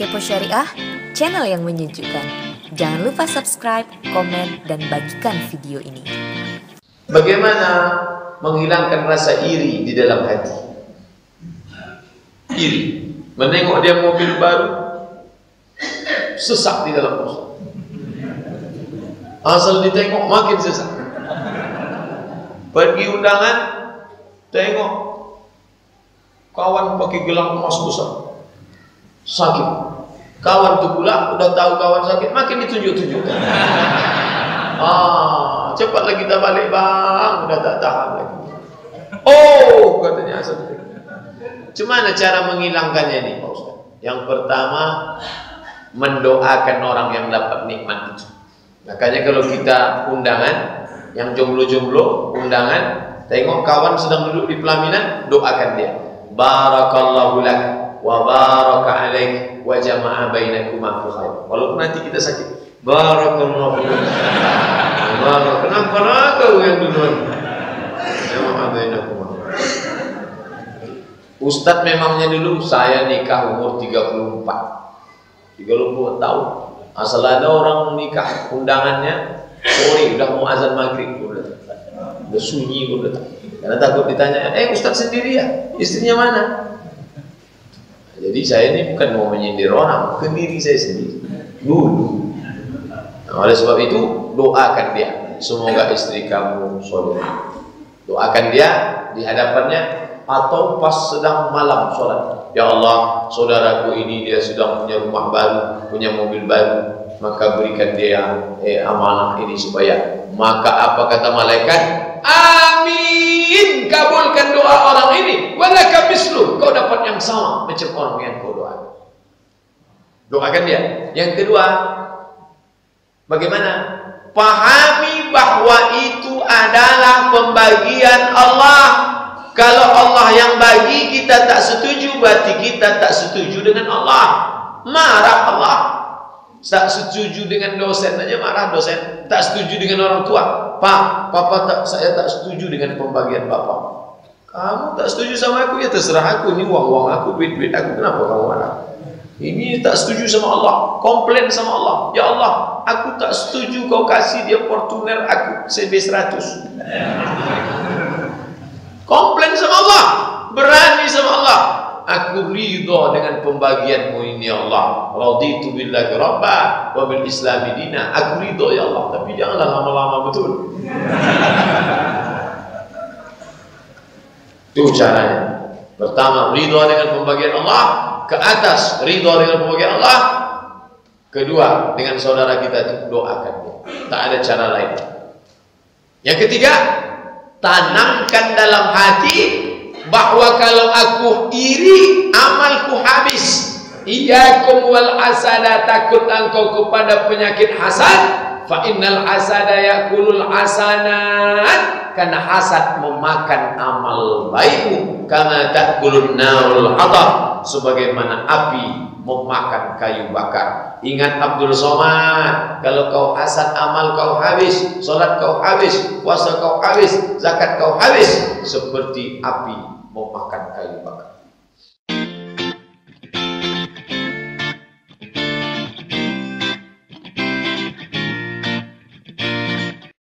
Kepo Syariah, channel yang menyejukkan. Jangan lupa subscribe, komen, dan bagikan video ini. Bagaimana menghilangkan rasa iri di dalam hati? Iri. Menengok dia mobil baru, sesak di dalam mobil. Asal ditengok makin sesak. Pergi undangan, tengok kawan pakai gelang emas besar. Sakit. Kawan tu pula udah tahu kawan sakit, makin ditunjuk-tunjukkan. Ah, cepatlah kita balik bang, udah tak tahan lagi. Oh, katanya asal. Cuma cara menghilangkannya ini, Pak Ustaz? Yang pertama, mendoakan orang yang dapat nikmat itu. Makanya kalau kita undangan, yang jomblo-jomblo, undangan, tengok kawan sedang duduk di pelaminan, doakan dia. Barakallahu lak wa baraka alaik wa jama'a bainakuma fi khair. Walaupun nanti kita sakit. Barakallahu lak. Barak. Kenapa kau yang duluan? Jama'a bainakuma. Ustadz memangnya dulu saya nikah umur 34 34 tahun Asal ada orang nikah undangannya Sore udah mau azan maghrib udah, udah sunyi udah Karena takut ditanya Eh Ustadz sendiri ya? Istrinya mana? Jadi saya ini bukan mau menyindir orang Ke diri saya sendiri Dulu nah, Oleh sebab itu doakan dia Semoga istri kamu soleh Doakan dia di hadapannya atau pas sedang malam sholat. Ya Allah, saudaraku ini dia sudah punya rumah baru, punya mobil baru, maka berikan dia eh, amanah ini supaya. Maka apa kata malaikat? Amin. Kabulkan doa orang ini. Walaka mislu. Kau dapat yang sama macam orang yang kau doa. Doakan dia. Yang kedua, bagaimana? Pahami bahwa itu adalah pembagian Allah kalau Allah yang bagi kita tak setuju berarti kita tak setuju dengan Allah. Marah Allah. Tak setuju dengan dosen aja marah dosen. Tak setuju dengan orang tua. Pak, papa tak saya tak setuju dengan pembagian bapak. Kamu tak setuju sama aku ya terserah aku ini uang-uang aku, duit-duit aku. Kenapa kamu marah? Ini tak setuju sama Allah, komplain sama Allah. Ya Allah, aku tak setuju kau kasih dia Fortuner aku CB 100. Komplain sama Allah, berani sama Allah. Aku ridha dengan pembagianmu ini ya Allah. Raditu billahi rabba wa bil islami dina. Aku ridha ya Allah, tapi janganlah lama-lama betul. Itu caranya. Pertama, ridha dengan pembagian Allah, ke atas ridha dengan pembagian Allah. Kedua, dengan saudara kita itu doakan dia. Tak ada cara lain. Yang ketiga, tanamkan dalam hati bahwa kalau aku iri amalku habis iyyakum wal asada takut engkau kepada penyakit hasad fa innal asada yakulul hasanat karena hasad memakan amal baikmu karena takulun narul hatab sebagaimana api memakan kayu bakar. Ingat Abdul Somad, kalau kau hasad amal kau habis, solat kau habis, puasa kau habis, zakat kau habis, seperti api memakan kayu bakar.